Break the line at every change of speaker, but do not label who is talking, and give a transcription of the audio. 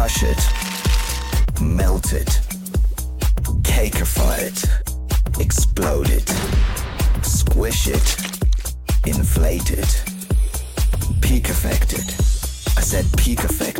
crush it, melt it, cakeify it, explode it, squish it, inflate it, peak affect it. I said peak affect.